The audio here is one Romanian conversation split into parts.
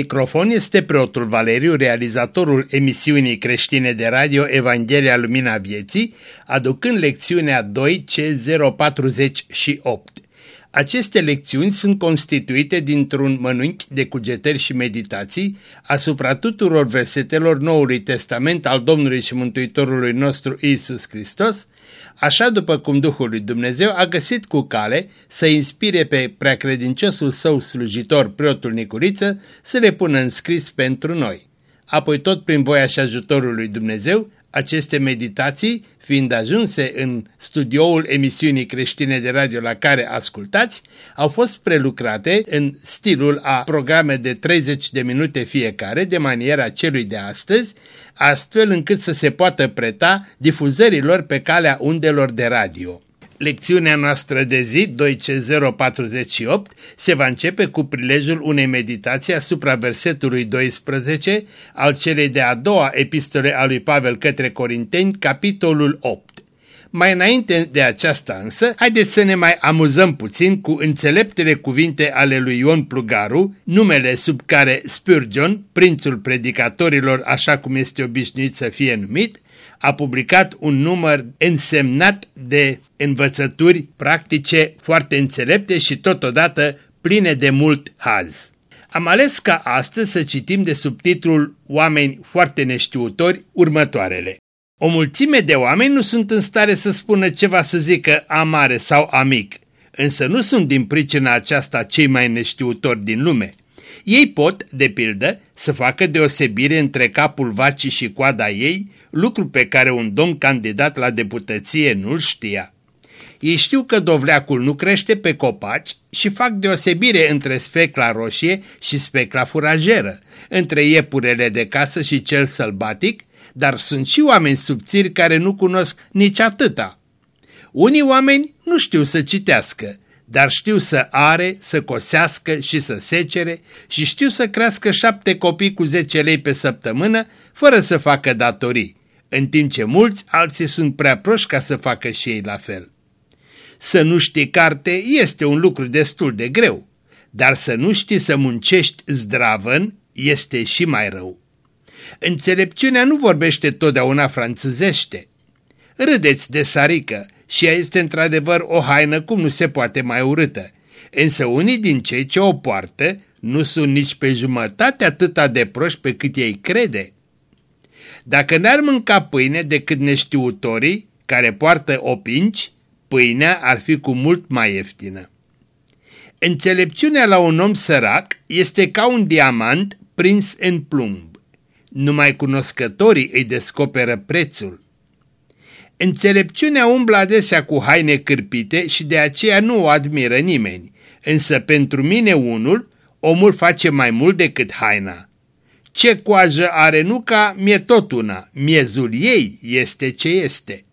La microfon este preotul Valeriu, realizatorul emisiunii creștine de radio Evanghelia Lumina Vieții, aducând lecțiunea 2C048. Aceste lecțiuni sunt constituite dintr-un mănânchi de cugetări și meditații asupra tuturor versetelor Noului Testament al Domnului și Mântuitorului nostru Isus Hristos, așa după cum Duhul lui Dumnezeu a găsit cu cale să inspire pe preacredinciosul său slujitor, preotul Nicuriță, să le pună în scris pentru noi. Apoi tot prin voia și ajutorul lui Dumnezeu, aceste meditații, fiind ajunse în studioul emisiunii creștine de radio la care ascultați, au fost prelucrate în stilul a programe de 30 de minute fiecare, de maniera celui de astăzi, astfel încât să se poată preta difuzărilor pe calea undelor de radio. Lecțiunea noastră de zi, 2C048, se va începe cu prilejul unei meditații asupra versetului 12 al celei de-a doua epistole a lui Pavel către Corinteni, capitolul 8. Mai înainte de aceasta însă, haideți să ne mai amuzăm puțin cu înțeleptele cuvinte ale lui Ion Plugaru, numele sub care Spurgeon, prințul predicatorilor așa cum este obișnuit să fie numit, a publicat un număr însemnat de învățături practice foarte înțelepte și totodată pline de mult haz. Am ales ca astăzi să citim de subtitlul Oameni foarte neștiutori următoarele. O mulțime de oameni nu sunt în stare să spună ceva să zică amare sau amic, însă nu sunt din pricina aceasta cei mai neștiutori din lume. Ei pot, de pildă, să facă deosebire între capul vacii și coada ei, lucru pe care un domn candidat la deputăție nu-l știa. Ei știu că dovleacul nu crește pe copaci și fac deosebire între specla roșie și specla furajeră, între iepurele de casă și cel sălbatic, dar sunt și oameni subțiri care nu cunosc nici atâta. Unii oameni nu știu să citească, dar știu să are, să cosească și să secere și știu să crească șapte copii cu 10 lei pe săptămână, fără să facă datorii, în timp ce mulți alții sunt prea proști ca să facă și ei la fel. Să nu știi carte este un lucru destul de greu, dar să nu știi să muncești zdravăn este și mai rău. Înțelepciunea nu vorbește totdeauna franțuzește. Râdeți de sarică și ea este într-adevăr o haină cum nu se poate mai urâtă, însă unii din cei ce o poartă nu sunt nici pe jumătate atâta de proști pe cât ei crede. Dacă n-ar mânca pâine decât neștiutorii care poartă opinci, pâinea ar fi cu mult mai ieftină. Înțelepciunea la un om sărac este ca un diamant prins în plumb. Numai cunoscătorii îi descoperă prețul. Înțelepciunea umblă adesea cu haine cârpite și de aceea nu o admiră nimeni, însă pentru mine unul, omul face mai mult decât haina. Ce coajă are nuca, mie tot una, miezul ei este ce este.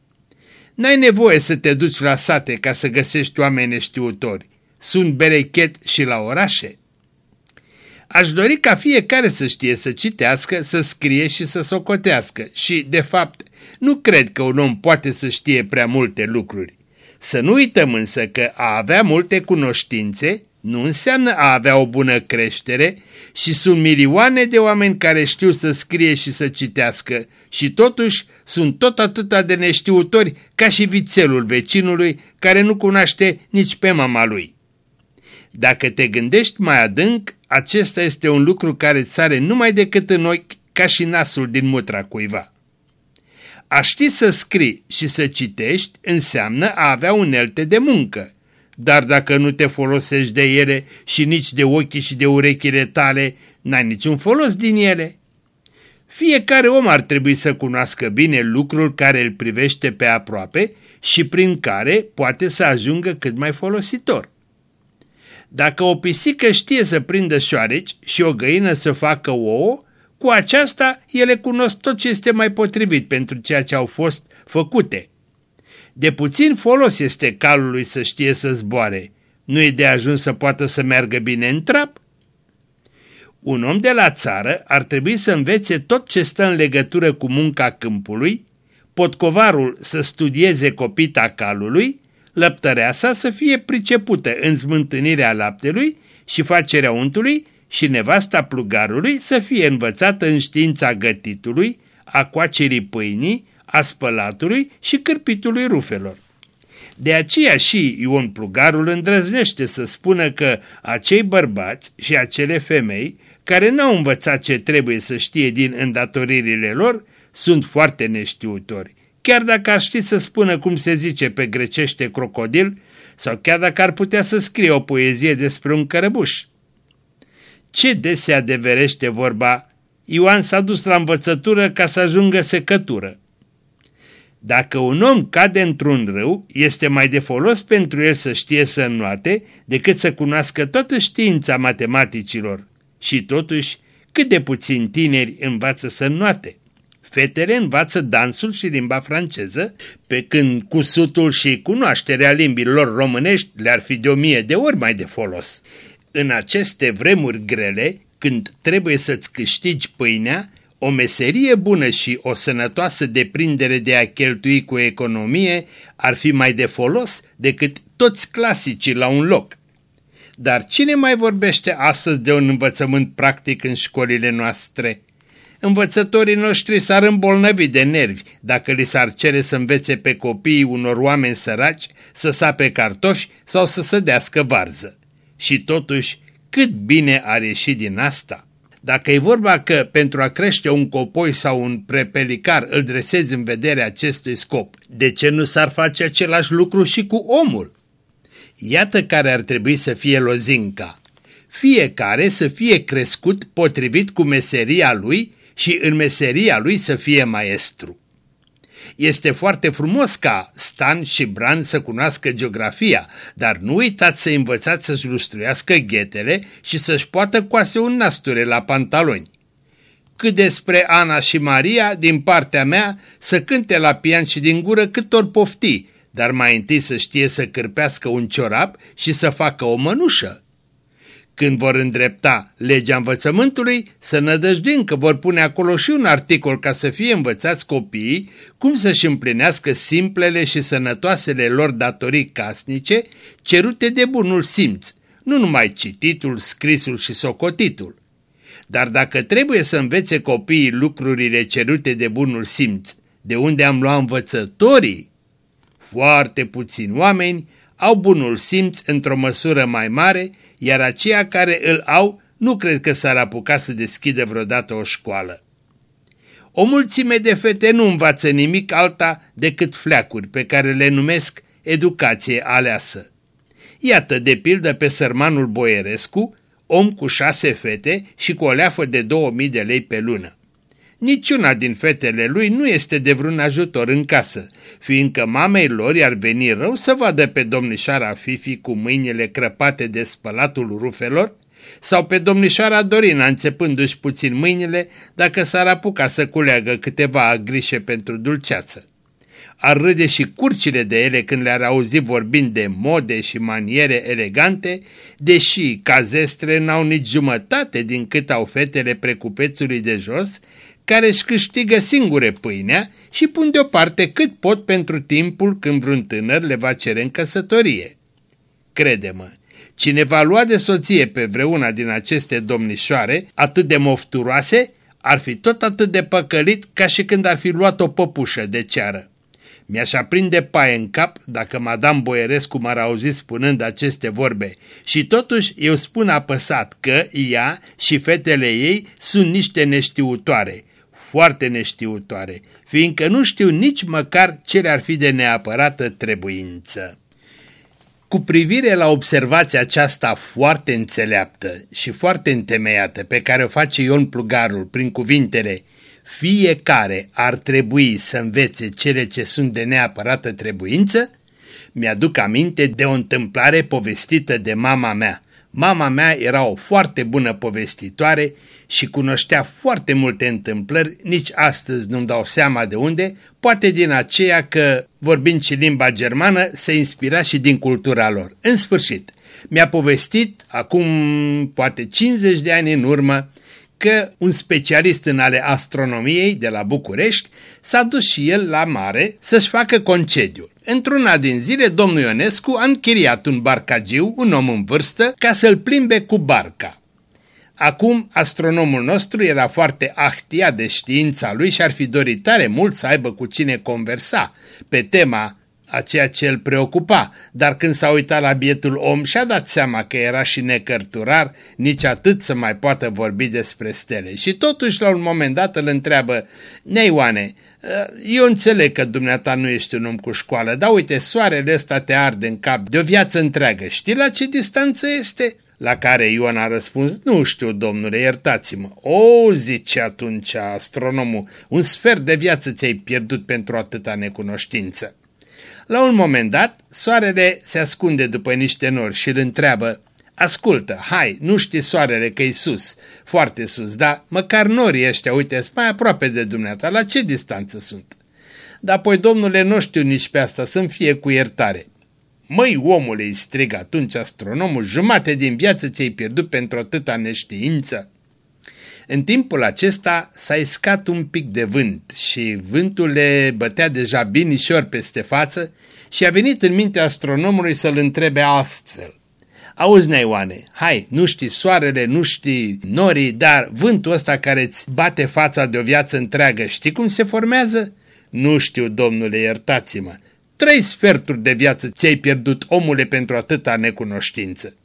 N-ai nevoie să te duci la sate ca să găsești oameni neștiutori. Sunt berechet și la orașe. Aș dori ca fiecare să știe să citească, să scrie și să socotească și, de fapt, nu cred că un om poate să știe prea multe lucruri. Să nu uităm însă că a avea multe cunoștințe nu înseamnă a avea o bună creștere și sunt milioane de oameni care știu să scrie și să citească și totuși sunt tot atâta de neștiutori ca și vițelul vecinului care nu cunoaște nici pe mama lui. Dacă te gândești mai adânc, acesta este un lucru care îți sare numai decât în ochi ca și nasul din mutra cuiva. A ști să scrii și să citești înseamnă a avea unelte de muncă, dar dacă nu te folosești de ele și nici de ochii și de urechile tale, n-ai niciun folos din ele. Fiecare om ar trebui să cunoască bine lucrul care îl privește pe aproape și prin care poate să ajungă cât mai folositor. Dacă o pisică știe să prindă șoareci și o găină să facă ouă, cu aceasta ele cunosc tot ce este mai potrivit pentru ceea ce au fost făcute. De puțin folos este calului să știe să zboare. Nu e de ajuns să poată să meargă bine în trap? Un om de la țară ar trebui să învețe tot ce stă în legătură cu munca câmpului, potcovarul să studieze copita calului, lăptăreasa să fie pricepută în smântânirea laptelui și facerea untului, și nevasta plugarului să fie învățată în știința gătitului, a coacerii pâinii, a spălatului și cârpitului rufelor. De aceea și Ion Plugarul îndrăznește să spună că acei bărbați și acele femei care n-au învățat ce trebuie să știe din îndatoririle lor sunt foarte neștiutori. Chiar dacă ar ști să spună cum se zice pe grecește crocodil sau chiar dacă ar putea să scrie o poezie despre un cărăbuș. Ce des se adeverește vorba, Ioan s-a dus la învățătură ca să ajungă secătură. Dacă un om cade într-un râu, este mai de folos pentru el să știe să înnoate decât să cunoască toată știința matematicilor. Și totuși, cât de puțin tineri învață să înnoate. Fetele învață dansul și limba franceză, pe când cusutul și cunoașterea limbilor românești le-ar fi de o mie de ori mai de folos. În aceste vremuri grele, când trebuie să-ți câștigi pâinea, o meserie bună și o sănătoasă deprindere de a cheltui cu economie ar fi mai de folos decât toți clasicii la un loc. Dar cine mai vorbește astăzi de un învățământ practic în școlile noastre? Învățătorii noștri s-ar îmbolnăvi de nervi dacă li s-ar cere să învețe pe copiii unor oameni săraci să sape cartofi sau să sădească varză. Și totuși, cât bine ar ieși din asta? Dacă e vorba că pentru a crește un copoi sau un prepelicar îl dresezi în vederea acestui scop, de ce nu s-ar face același lucru și cu omul? Iată care ar trebui să fie lozinca. Fiecare să fie crescut potrivit cu meseria lui și în meseria lui să fie maestru. Este foarte frumos ca Stan și Bran să cunoască geografia, dar nu uitați să învățați să-și lustruiască ghetele și să-și poată coase un nasture la pantaloni. Cât despre Ana și Maria, din partea mea, să cânte la pian și din gură cât ori pofti, dar mai întâi să știe să cârpească un ciorap și să facă o mănușă. Când vor îndrepta legea învățământului, să nădăjduim că vor pune acolo și un articol ca să fie învățați copiii cum să-și împlinească simplele și sănătoasele lor datorii casnice cerute de bunul simț, nu numai cititul, scrisul și socotitul. Dar dacă trebuie să învețe copiii lucrurile cerute de bunul simț, de unde am luat învățătorii? Foarte puțini oameni au bunul simț într-o măsură mai mare, iar aceia care îl au nu cred că s-ar apuca să deschidă vreodată o școală. O mulțime de fete nu învață nimic alta decât fleacuri pe care le numesc educație aleasă. Iată de pildă pe sărmanul Boierescu, om cu șase fete și cu o leafă de 2000 de lei pe lună. Niciuna din fetele lui nu este de vreun ajutor în casă, fiindcă mamei lor i-ar veni rău să vadă pe domnișoara Fifi cu mâinile crăpate de spălatul rufelor sau pe domnișoara Dorina înțepându-și puțin mâinile dacă s-ar apuca să culeagă câteva grișe pentru dulceață. Ar râde și curcile de ele când le-ar auzi vorbind de mode și maniere elegante, deși cazestre n-au nici jumătate din cât au fetele precupețului de jos, care își câștigă singure pâinea și pun deoparte cât pot pentru timpul când vreun tânăr le va cere în căsătorie. Crede-mă, cine va lua de soție pe vreuna din aceste domnișoare atât de mofturoase, ar fi tot atât de păcălit ca și când ar fi luat o păpușă de ceară. Mi-aș aprinde paie în cap dacă Madame Boierescu m-ar auzi spunând aceste vorbe și totuși eu spun apăsat că ea și fetele ei sunt niște neștiutoare foarte neștiutoare, fiindcă nu știu nici măcar ce le-ar fi de neapărată trebuință. Cu privire la observația aceasta foarte înțeleaptă și foarte întemeiată pe care o face Ion Plugarul prin cuvintele fiecare ar trebui să învețe cele ce sunt de neapărată trebuință, mi-aduc aminte de o întâmplare povestită de mama mea. Mama mea era o foarte bună povestitoare și cunoștea foarte multe întâmplări, nici astăzi nu-mi dau seama de unde, poate din aceea că, vorbind și limba germană, se inspira și din cultura lor. În sfârșit, mi-a povestit, acum poate 50 de ani în urmă, că un specialist în ale astronomiei de la București s-a dus și el la mare să-și facă concediu. Într-una din zile, domnul Ionescu a închiriat un barcagiu, un om în vârstă, ca să-l plimbe cu barca. Acum, astronomul nostru era foarte ahtiat de știința lui și ar fi dorit tare mult să aibă cu cine conversa pe tema a ceea ce îl preocupa, dar când s-a uitat la bietul om și-a dat seama că era și necărturar, nici atât să mai poată vorbi despre stele. Și totuși, la un moment dat, îl întreabă, Neioane, eu înțeleg că dumneata nu ești un om cu școală, dar uite, soarele ăsta te arde în cap de o viață întreagă. Știi la ce distanță este?" La care Ioan a răspuns, nu știu, domnule, iertați-mă. O, zice atunci astronomul, un sfert de viață ți-ai pierdut pentru atâta necunoștință. La un moment dat, soarele se ascunde după niște nori și îl întreabă, Ascultă, hai, nu știi soarele că e sus, foarte sus, dar măcar norii ăștia, uite, mai aproape de dumneata, la ce distanță sunt? Dar apoi, domnule, nu știu nici pe asta, să-mi fie cu iertare. Măi, omule, îi strig atunci astronomul, jumate din viață ți-ai pierdut pentru atâta neștiință. În timpul acesta s-a iscat un pic de vânt și vântul le bătea deja binișor peste față și a venit în mintea astronomului să-l întrebe astfel. Auzi, Neioane, hai, nu știi soarele, nu știi norii, dar vântul ăsta care îți bate fața de o viață întreagă, știi cum se formează? Nu știu, domnule, iertați-mă. Trei sferturi de viață ți-ai pierdut, omule, pentru atâta necunoștință.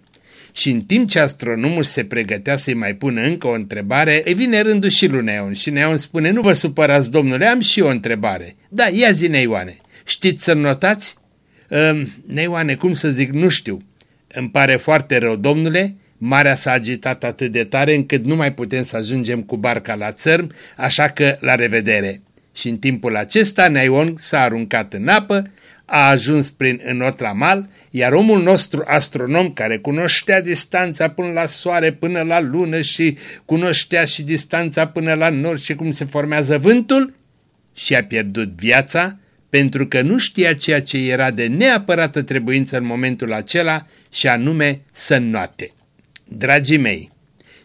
Și în timp ce astronomul se pregătea să-i mai pună încă o întrebare, îi vine rândul și lui Neon și Neon spune, nu vă supărați, domnule, am și o întrebare. Da, ia zi, Neioane, știți să notați? Uh, Neioane, cum să zic, nu știu. Îmi pare foarte rău, domnule, marea s-a agitat atât de tare încât nu mai putem să ajungem cu barca la țărm, așa că la revedere. Și în timpul acesta Neion s-a aruncat în apă, a ajuns prin înot la mal, iar omul nostru astronom care cunoștea distanța până la soare, până la lună și cunoștea și distanța până la nord și cum se formează vântul, și-a pierdut viața pentru că nu știa ceea ce era de neapărată trebuință în momentul acela și anume să înnoate. Dragii mei,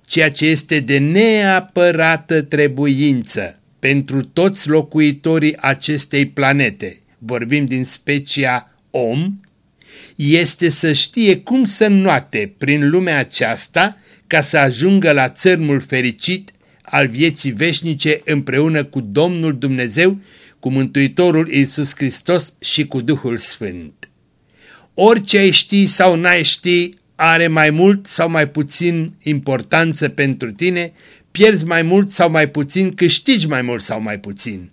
ceea ce este de neapărată trebuință pentru toți locuitorii acestei planete, vorbim din specia om, este să știe cum să înnoate prin lumea aceasta ca să ajungă la țărmul fericit al vieții veșnice împreună cu Domnul Dumnezeu cu Mântuitorul Iisus Hristos și cu Duhul Sfânt. Orice ai ști sau n-ai ști are mai mult sau mai puțin importanță pentru tine, pierzi mai mult sau mai puțin, câștigi mai mult sau mai puțin.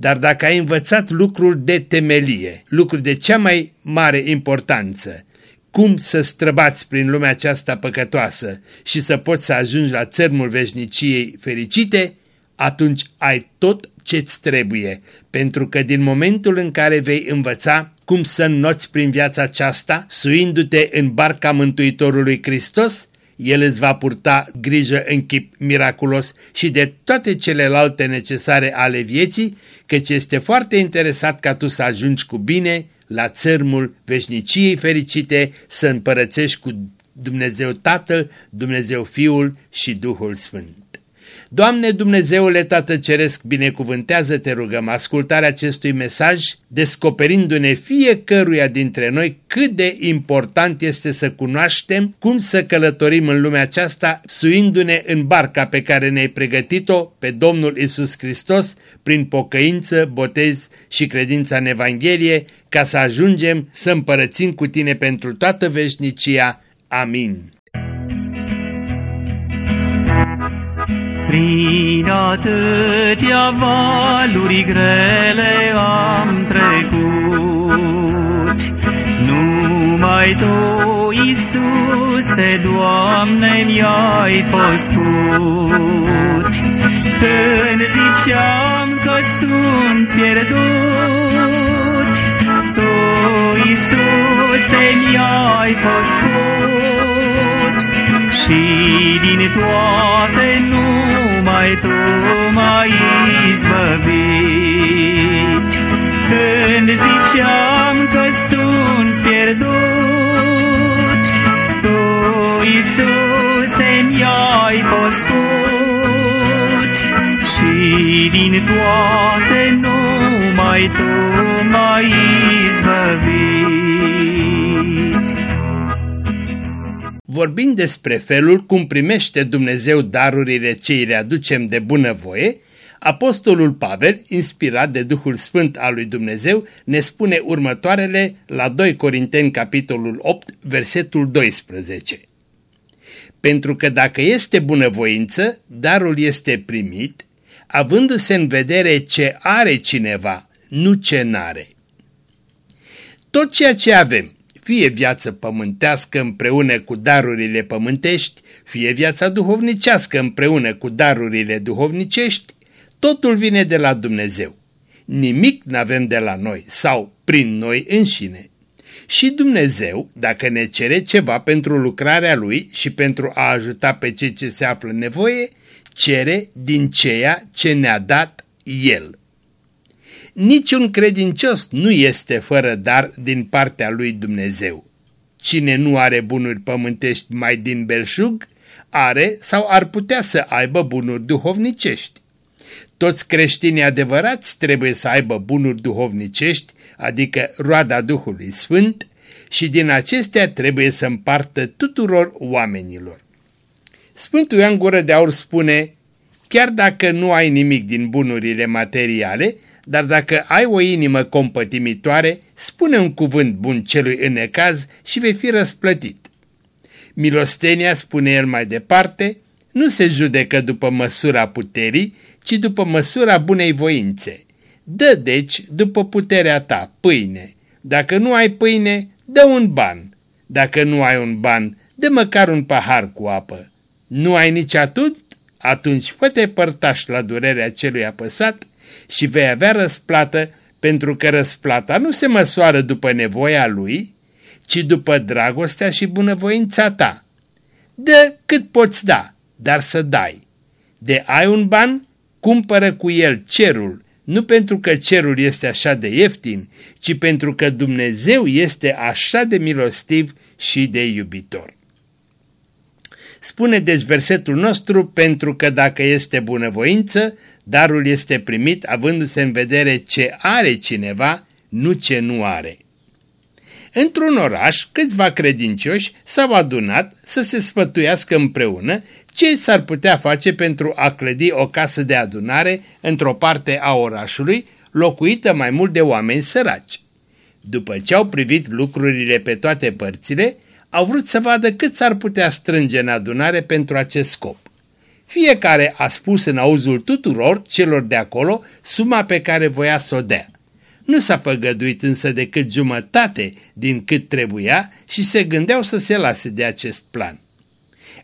Dar dacă ai învățat lucrul de temelie, lucrul de cea mai mare importanță, cum să străbați prin lumea aceasta păcătoasă și să poți să ajungi la țărmul veșniciei fericite, atunci ai tot ce-ți trebuie, pentru că din momentul în care vei învăța cum să înnoți prin viața aceasta, suindu-te în barca Mântuitorului Hristos, El îți va purta grijă în chip miraculos și de toate celelalte necesare ale vieții, căci este foarte interesat ca tu să ajungi cu bine la țărmul veșniciei fericite, să împărățești cu Dumnezeu Tatăl, Dumnezeu Fiul și Duhul Sfânt. Doamne Dumnezeule Tată Ceresc, binecuvântează, te rugăm, ascultarea acestui mesaj, descoperindu-ne fiecăruia dintre noi cât de important este să cunoaștem cum să călătorim în lumea aceasta, suindu-ne în barca pe care ne-ai pregătit-o pe Domnul Isus Hristos prin pocăință, botez și credința în Evanghelie, ca să ajungem să împărățim cu tine pentru toată veșnicia. Amin. Prin atâtea valuri grele am trecut, Numai Tu, Iisuse, Doamne, mi-ai păscut. Când ziceam că sunt pierdut, Tu, Iisuse, mi-ai păscut. Și din toate numai Tu m-ai izbăvit. Când ziceam că sunt pierdut, Tu, Iisuse, mi-ai păscut. Și din toate numai Tu m-ai izbăvit. Vorbind despre felul cum primește Dumnezeu darurile ce îi le aducem de bunăvoie, Apostolul Pavel, inspirat de Duhul Sfânt al lui Dumnezeu, ne spune următoarele la 2 Corinteni capitolul 8, versetul 12. Pentru că dacă este bunăvoință, darul este primit, avându-se în vedere ce are cineva, nu ce n-are. Tot ceea ce avem, fie viață pământească împreună cu darurile pământești, fie viața duhovnicească împreună cu darurile duhovnicești, totul vine de la Dumnezeu. Nimic n-avem de la noi sau prin noi înșine. Și Dumnezeu, dacă ne cere ceva pentru lucrarea Lui și pentru a ajuta pe cei ce se află în nevoie, cere din ceea ce ne-a dat El. Niciun credincios nu este fără dar din partea lui Dumnezeu. Cine nu are bunuri pământești mai din belșug, are sau ar putea să aibă bunuri duhovnicești. Toți creștinii adevărați trebuie să aibă bunuri duhovnicești, adică roada Duhului Sfânt, și din acestea trebuie să împartă tuturor oamenilor. Sfântul Ioan Gură de Aur spune, chiar dacă nu ai nimic din bunurile materiale, dar dacă ai o inimă compătimitoare, spune un cuvânt bun celui în necaz și vei fi răsplătit. Milostenia, spune el mai departe, nu se judecă după măsura puterii, ci după măsura bunei voințe. Dă deci, după puterea ta, pâine. Dacă nu ai pâine, dă un ban. Dacă nu ai un ban, dă măcar un pahar cu apă. Nu ai nici atât? Atunci fă-te părtaș la durerea celui apăsat și vei avea răsplată, pentru că răsplata nu se măsoară după nevoia lui, ci după dragostea și bunăvoința ta. Dă cât poți da, dar să dai. De ai un ban, cumpără cu el cerul, nu pentru că cerul este așa de ieftin, ci pentru că Dumnezeu este așa de milostiv și de iubitor. Spune deci versetul nostru, pentru că dacă este bunăvoință, darul este primit avându-se în vedere ce are cineva, nu ce nu are. Într-un oraș, câțiva credincioși s-au adunat să se sfătuiască împreună ce s-ar putea face pentru a clădi o casă de adunare într-o parte a orașului, locuită mai mult de oameni săraci. După ce au privit lucrurile pe toate părțile, au vrut să vadă cât s-ar putea strânge în adunare pentru acest scop. Fiecare a spus în auzul tuturor celor de acolo suma pe care voia să o dea. Nu s-a făgăduit însă decât jumătate din cât trebuia și se gândeau să se lase de acest plan.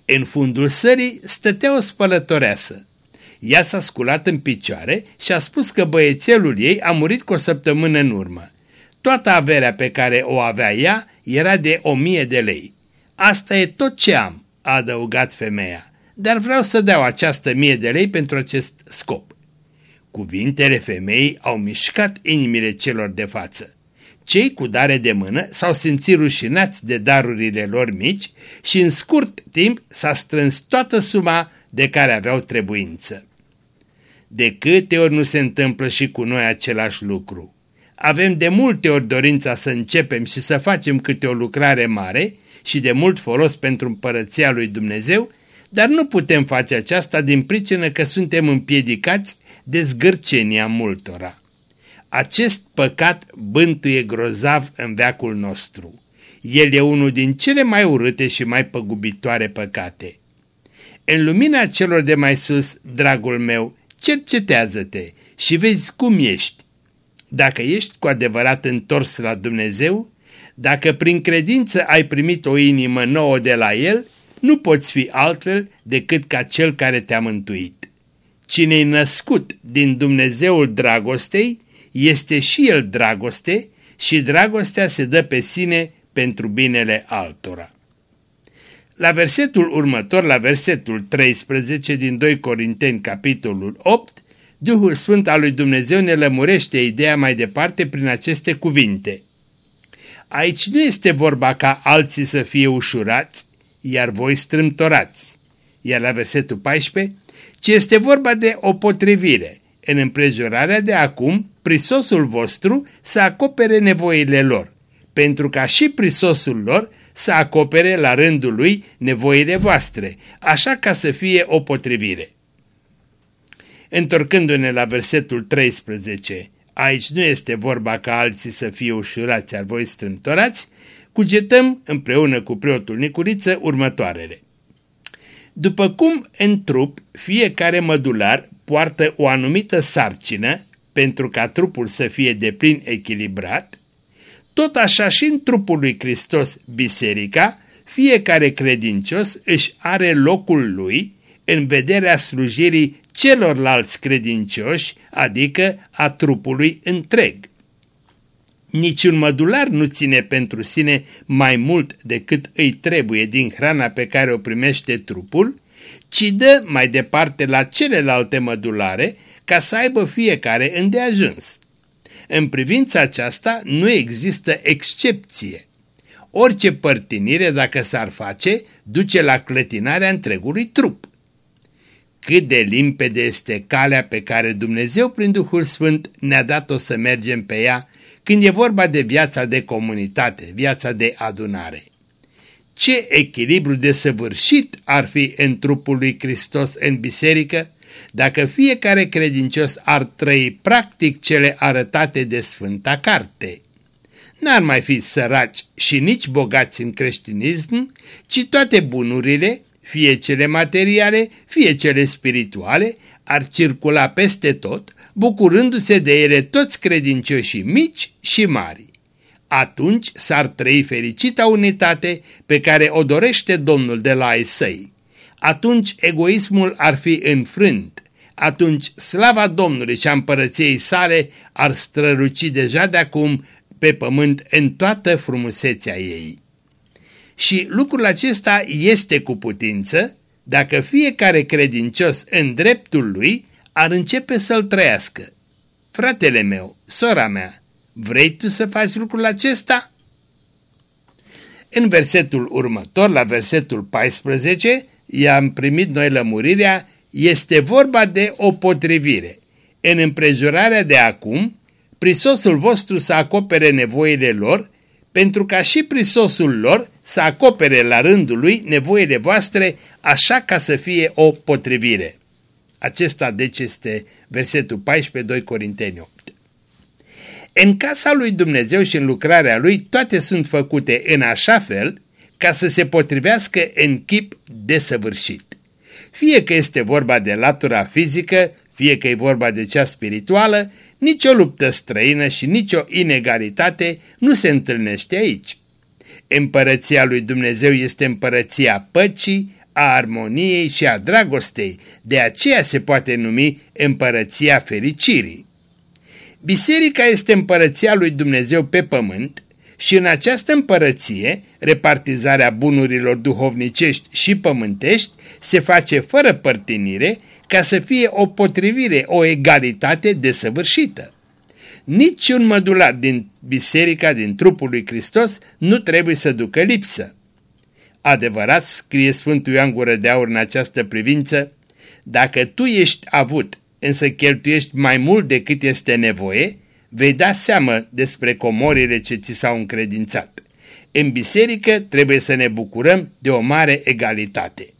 În fundul sării stătea o spălătoreasă. Ea s-a sculat în picioare și a spus că băiețelul ei a murit cu o săptămână în urmă. Toată averea pe care o avea ea era de o mie de lei. Asta e tot ce am, a adăugat femeia, dar vreau să dau această mie de lei pentru acest scop. Cuvintele femeii au mișcat inimile celor de față. Cei cu dare de mână s-au simțit rușinați de darurile lor mici și în scurt timp s-a strâns toată suma de care aveau trebuință. De câte ori nu se întâmplă și cu noi același lucru? Avem de multe ori dorința să începem și să facem câte o lucrare mare și de mult folos pentru împărăția lui Dumnezeu, dar nu putem face aceasta din pricină că suntem împiedicați de zgârcenia multora. Acest păcat bântuie grozav în veacul nostru. El e unul din cele mai urâte și mai păgubitoare păcate. În lumina celor de mai sus, dragul meu, cercetează-te și vezi cum ești. Dacă ești cu adevărat întors la Dumnezeu, dacă prin credință ai primit o inimă nouă de la El, nu poți fi altfel decât ca Cel care te-a mântuit. Cine-i născut din Dumnezeul dragostei, este și el dragoste și dragostea se dă pe sine pentru binele altora. La versetul următor, la versetul 13 din 2 Corinteni, capitolul 8, Duhul Sfânt al lui Dumnezeu ne lămurește ideea mai departe prin aceste cuvinte. Aici nu este vorba ca alții să fie ușurați, iar voi strâmtorați. Iar la versetul 14, ci este vorba de o potrivire. În împrejurarea de acum, prisosul vostru să acopere nevoile lor, pentru ca și prisosul lor să acopere la rândul lui nevoile voastre, așa ca să fie o potrivire. Întorcându-ne la versetul 13, aici nu este vorba ca alții să fie ușurați, ar voi strâmtorați, cugetăm împreună cu preotul Nicuriță următoarele. După cum în trup fiecare mădular poartă o anumită sarcină pentru ca trupul să fie deplin echilibrat, tot așa și în trupul lui Hristos, biserica, fiecare credincios își are locul lui în vederea slujirii celorlalți credincioși, adică a trupului întreg. Niciun mădular nu ține pentru sine mai mult decât îi trebuie din hrana pe care o primește trupul, ci dă mai departe la celelalte mădulare ca să aibă fiecare îndeajuns. În privința aceasta nu există excepție. Orice părtinire, dacă s-ar face, duce la clătinarea întregului trup. Cât de limpede este calea pe care Dumnezeu prin Duhul Sfânt ne-a dat-o să mergem pe ea când e vorba de viața de comunitate, viața de adunare. Ce echilibru de săvârșit ar fi în trupul lui Hristos în biserică dacă fiecare credincios ar trăi practic cele arătate de Sfânta Carte. N-ar mai fi săraci și nici bogați în creștinism, ci toate bunurile, fie cele materiale, fie cele spirituale, ar circula peste tot, bucurându-se de ele toți credincioșii mici și mari. Atunci s-ar trăi fericita unitate pe care o dorește Domnul de la ai săi. Atunci egoismul ar fi înfrânt, atunci slava Domnului și a împărăției sale ar străluci deja de acum pe pământ în toată frumusețea ei. Și lucrul acesta este cu putință dacă fiecare credincios în dreptul lui ar începe să-l trăiască. Fratele meu, sora mea, vrei tu să faci lucrul acesta? În versetul următor, la versetul 14, i-am primit noi lămurirea, este vorba de o potrivire. În împrejurarea de acum, prisosul vostru să acopere nevoile lor, pentru ca și prisosul lor să acopere la rândul lui nevoile voastre, așa ca să fie o potrivire. Acesta deci este versetul 14, 2 Corinteni 8. În casa lui Dumnezeu și în lucrarea lui toate sunt făcute în așa fel ca să se potrivească în chip desăvârșit. Fie că este vorba de latura fizică, fie că e vorba de cea spirituală, nicio luptă străină și nicio inegalitate nu se întâlnește aici. Împărăția lui Dumnezeu este împărăția păcii, a armoniei și a dragostei, de aceea se poate numi împărăția fericirii. Biserica este împărăția lui Dumnezeu pe pământ și în această împărăție, repartizarea bunurilor duhovnicești și pământești se face fără părtinire ca să fie o potrivire, o egalitate desăvârșită. Niciun mădular din biserica, din trupul lui Hristos, nu trebuie să ducă lipsă. Adevărat, scrie Sfântul Ioan Gură de Aur în această privință, dacă tu ești avut, însă cheltuiești mai mult decât este nevoie, vei da seamă despre comorile ce ți s-au încredințat. În biserică trebuie să ne bucurăm de o mare egalitate.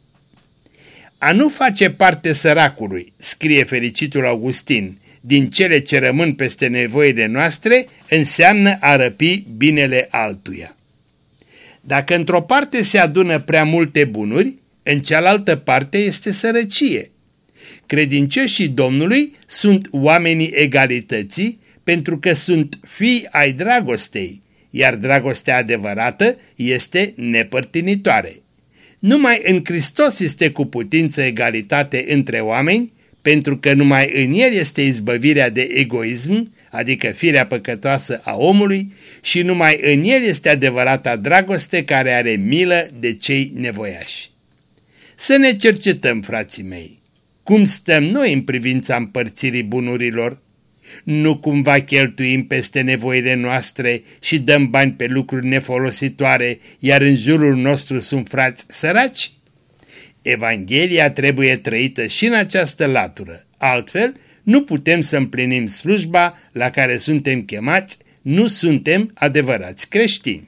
A nu face parte săracului, scrie fericitul Augustin, din cele ce rămân peste nevoile noastre, înseamnă a răpi binele altuia. Dacă într-o parte se adună prea multe bunuri, în cealaltă parte este sărăcie. Credincioșii Domnului sunt oamenii egalității pentru că sunt fii ai dragostei, iar dragostea adevărată este nepărtinitoare. Numai în Hristos este cu putință egalitate între oameni, pentru că numai în El este izbăvirea de egoism, adică firea păcătoasă a omului, și numai în El este adevărata dragoste care are milă de cei nevoiași. Să ne cercetăm, frații mei, cum stăm noi în privința împărțirii bunurilor, nu cumva cheltuim peste nevoile noastre și dăm bani pe lucruri nefolositoare, iar în jurul nostru sunt frați săraci? Evanghelia trebuie trăită și în această latură, altfel nu putem să împlinim slujba la care suntem chemați, nu suntem adevărați creștini.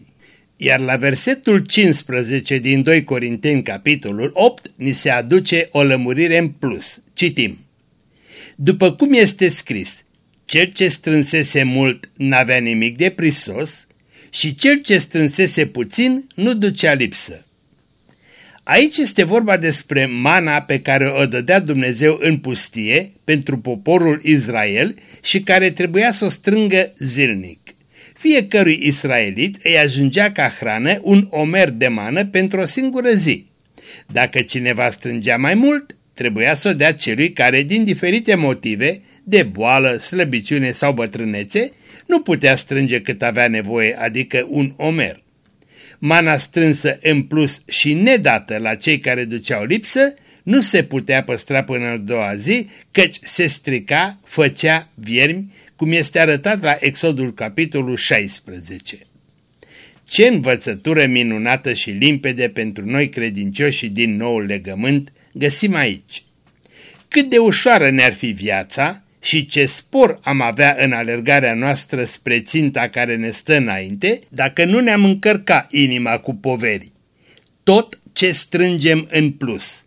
Iar la versetul 15 din 2 Corinteni, capitolul 8, ni se aduce o lămurire în plus. Citim. După cum este scris, cel ce strânsese mult n-avea nimic de prisos și cel ce strânsese puțin nu ducea lipsă. Aici este vorba despre mana pe care o dădea Dumnezeu în pustie pentru poporul Israel și care trebuia să o strângă zilnic. Fiecărui israelit îi ajungea ca hrană un omer de mană pentru o singură zi. Dacă cineva strângea mai mult, trebuia să o dea celui care, din diferite motive, de boală, slăbiciune sau bătrânețe, nu putea strânge cât avea nevoie, adică un omer. Mana strânsă în plus și nedată la cei care duceau lipsă, nu se putea păstra până a doua zi, căci se strica, făcea viermi, cum este arătat la Exodul capitolul 16. Ce învățătură minunată și limpede pentru noi credincioși din noul legământ găsim aici. Cât de ușoară ne-ar fi viața și ce spor am avea în alergarea noastră spre ținta care ne stă înainte dacă nu ne-am încărca inima cu poveri. Tot ce strângem în plus,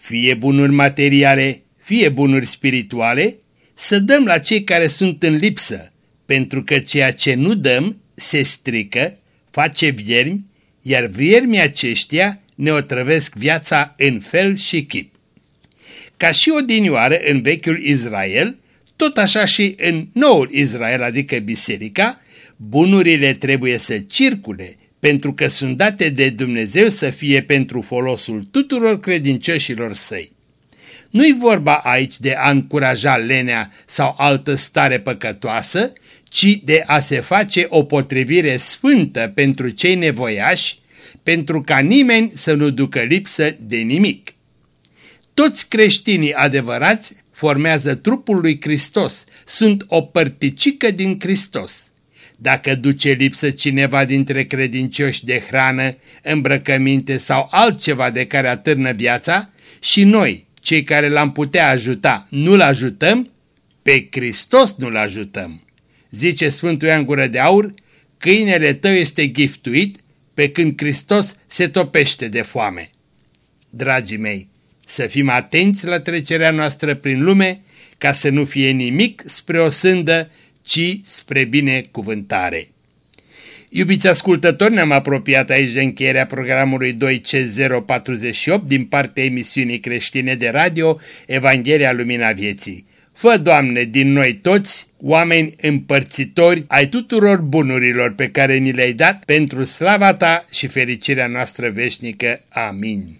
fie bunuri materiale, fie bunuri spirituale, să dăm la cei care sunt în lipsă, pentru că ceea ce nu dăm se strică, face viermi, iar viermii aceștia ne otrăvesc viața în fel și chip. Ca și odinioară în vechiul Israel, tot așa și în noul Israel, adică biserica, bunurile trebuie să circule, pentru că sunt date de Dumnezeu să fie pentru folosul tuturor credincioșilor săi. Nu-i vorba aici de a încuraja lenea sau altă stare păcătoasă, ci de a se face o potrivire sfântă pentru cei nevoiași, pentru ca nimeni să nu ducă lipsă de nimic. Toți creștinii adevărați formează trupul lui Hristos, sunt o părticică din Hristos. Dacă duce lipsă cineva dintre credincioși de hrană, îmbrăcăminte sau altceva de care atârnă viața, și noi, cei care l-am putea ajuta, nu-l ajutăm, pe Hristos nu-l ajutăm. Zice Sfântul Ioan Gură de Aur, câinele tău este giftuit pe când Hristos se topește de foame. Dragii mei, să fim atenți la trecerea noastră prin lume, ca să nu fie nimic spre o sândă, ci spre binecuvântare. Iubiți ascultători, ne-am apropiat aici de încheierea programului 2C048 din partea emisiunii creștine de radio Evanghelia Lumina Vieții. Fă, Doamne, din noi toți oameni împărțitori ai tuturor bunurilor pe care ni le-ai dat pentru slava Ta și fericirea noastră veșnică. Amin.